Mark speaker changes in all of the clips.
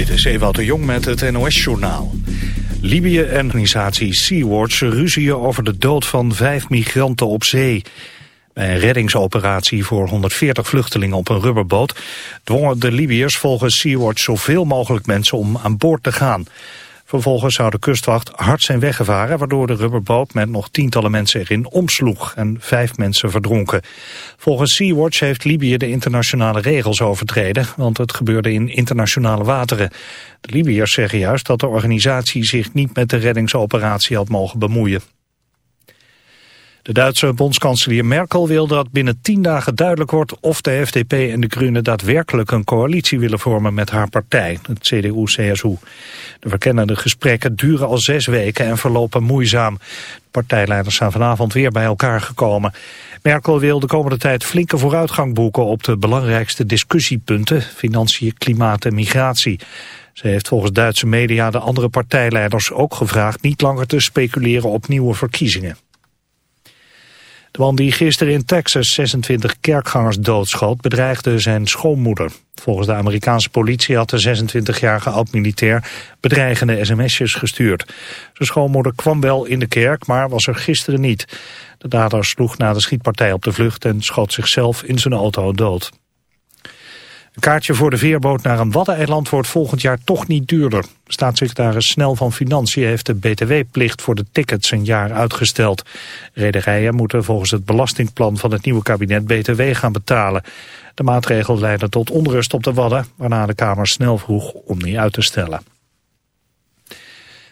Speaker 1: Dit is Ewout de Jong met het NOS-journaal. Libië en organisatie Sea-Watch ruzien over de dood van vijf migranten op zee. Bij een reddingsoperatie voor 140 vluchtelingen op een rubberboot... dwongen de Libiërs volgens Sea-Watch zoveel mogelijk mensen om aan boord te gaan. Vervolgens zou de kustwacht hard zijn weggevaren... waardoor de rubberboot met nog tientallen mensen erin omsloeg... en vijf mensen verdronken. Volgens Sea-Watch heeft Libië de internationale regels overtreden... want het gebeurde in internationale wateren. De Libiërs zeggen juist dat de organisatie zich niet met de reddingsoperatie had mogen bemoeien. De Duitse bondskanselier Merkel wil dat binnen tien dagen duidelijk wordt of de FDP en de Groenen daadwerkelijk een coalitie willen vormen met haar partij, het CDU-CSU. De verkennende gesprekken duren al zes weken en verlopen moeizaam. De partijleiders zijn vanavond weer bij elkaar gekomen. Merkel wil de komende tijd flinke vooruitgang boeken op de belangrijkste discussiepunten, financiën, klimaat en migratie. Ze heeft volgens Duitse media de andere partijleiders ook gevraagd niet langer te speculeren op nieuwe verkiezingen. De man die gisteren in Texas 26 kerkgangers doodschoot bedreigde zijn schoonmoeder. Volgens de Amerikaanse politie had de 26-jarige oud-militair bedreigende sms'jes gestuurd. Zijn schoonmoeder kwam wel in de kerk, maar was er gisteren niet. De dader sloeg na de schietpartij op de vlucht en schoot zichzelf in zijn auto dood. Een kaartje voor de veerboot naar een waddeneiland wordt volgend jaar toch niet duurder. Staatssecretaris Snel van Financiën heeft de btw-plicht voor de tickets een jaar uitgesteld. Rederijen moeten volgens het belastingplan van het nieuwe kabinet btw gaan betalen. De maatregel leidde tot onrust op de Wadden, waarna de Kamer snel vroeg om die uit te stellen.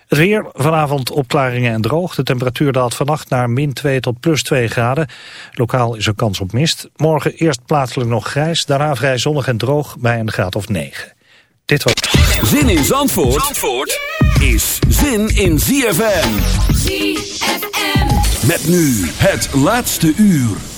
Speaker 1: Het weer, vanavond opklaringen en droog. De temperatuur daalt vannacht naar min 2 tot plus 2 graden. Lokaal is er kans op mist. Morgen eerst plaatselijk nog grijs, daarna vrij zonnig en droog bij een graad of 9. Dit was...
Speaker 2: Zin in Zandvoort, Zandvoort is zin in ZFM. ZFM. Met nu het laatste uur.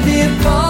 Speaker 3: Met meer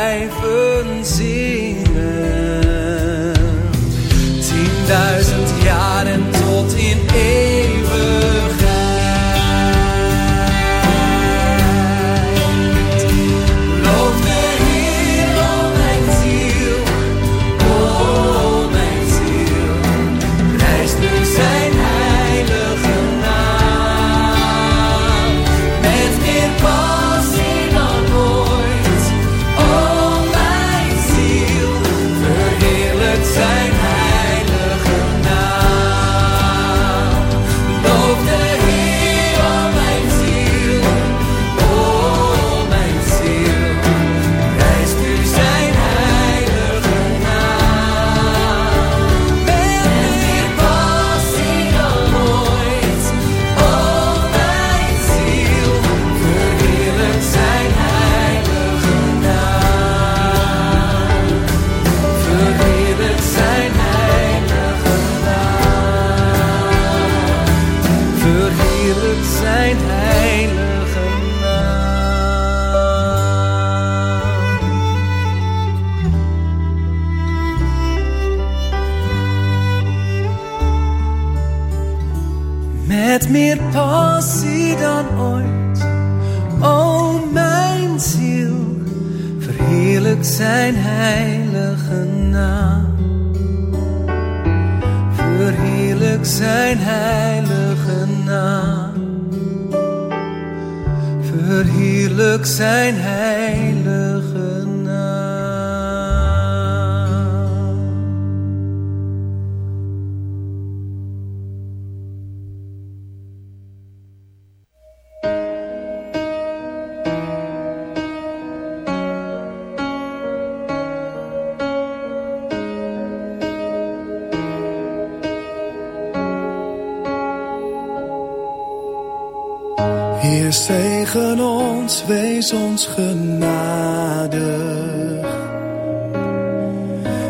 Speaker 3: Heer,
Speaker 4: zegen ons, wees ons genadig.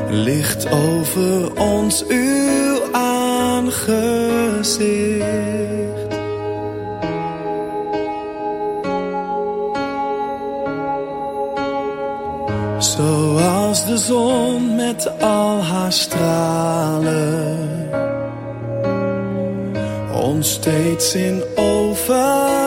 Speaker 4: Licht over ons uw aangezicht. Zoals de zon met al haar stralen ons steeds in overvloed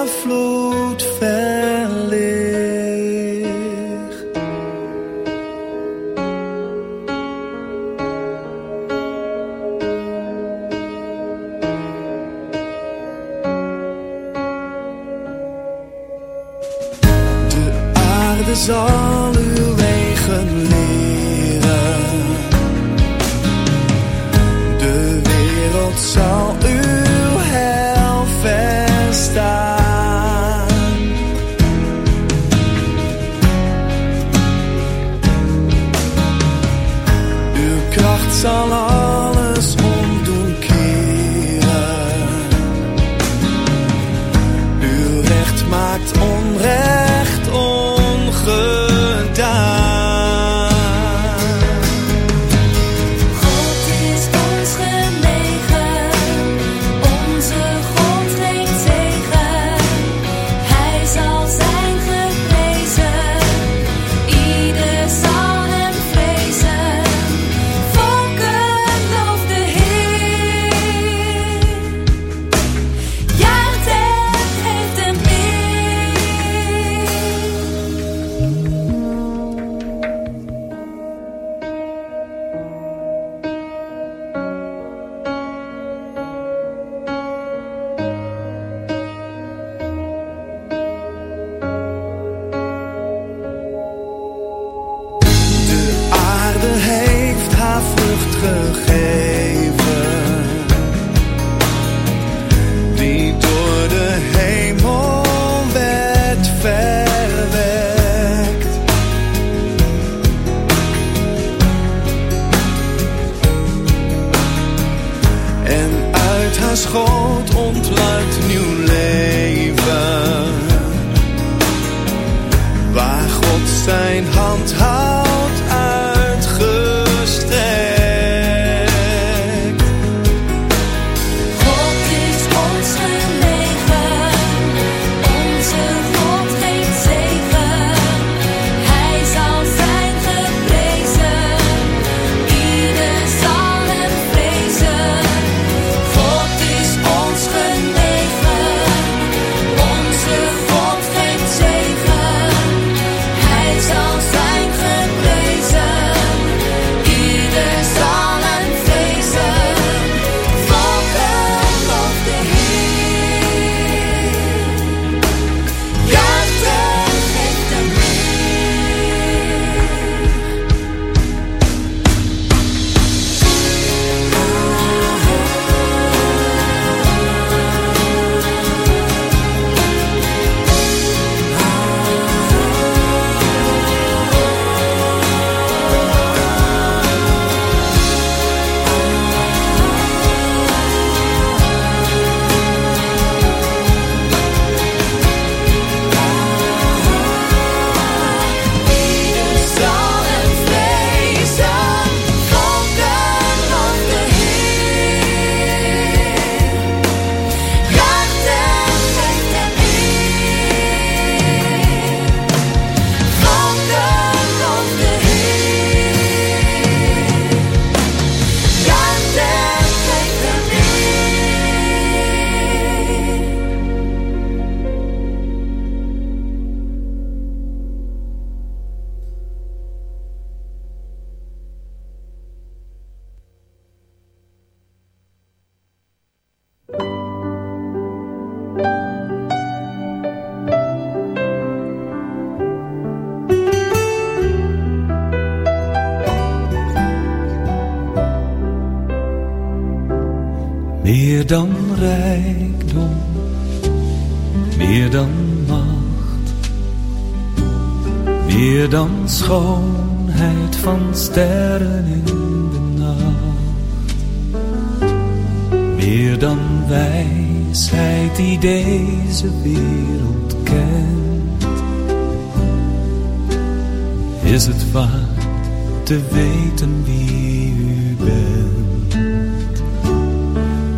Speaker 5: te weten wie u bent.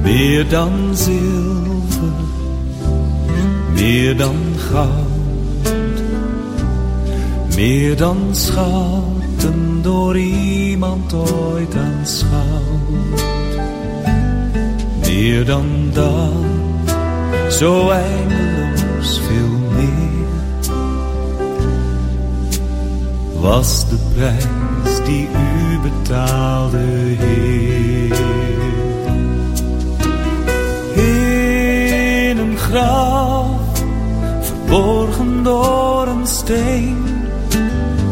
Speaker 5: Meer dan zilver, meer dan goud, meer dan schatten door iemand ooit aanschouwd. Meer dan dat, zo eindig was de prijs die u betaalde, Heer. In een graf, verborgen door een steen,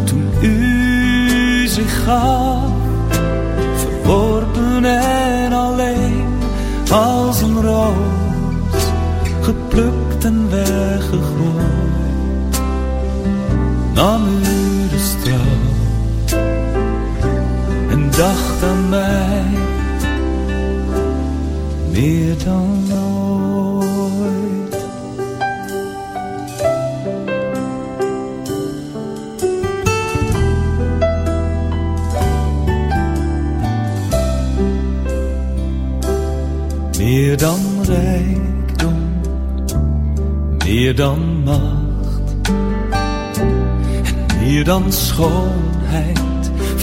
Speaker 5: toen u zich gaf, verworpen en alleen, als een roos, geplukt en weggegooid, nam u dacht aan mij meer dan ooit. Meer dan rijkdom, meer dan macht, en meer dan schoonheid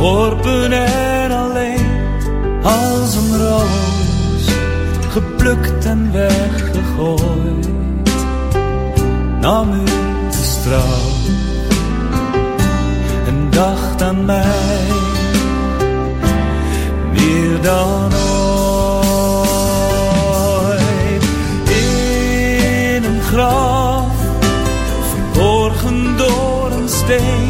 Speaker 5: verworpen en alleen, als een roos, geplukt en weggegooid, nam u de straf en dacht aan mij meer dan ooit. In een graf, verborgen door een steen,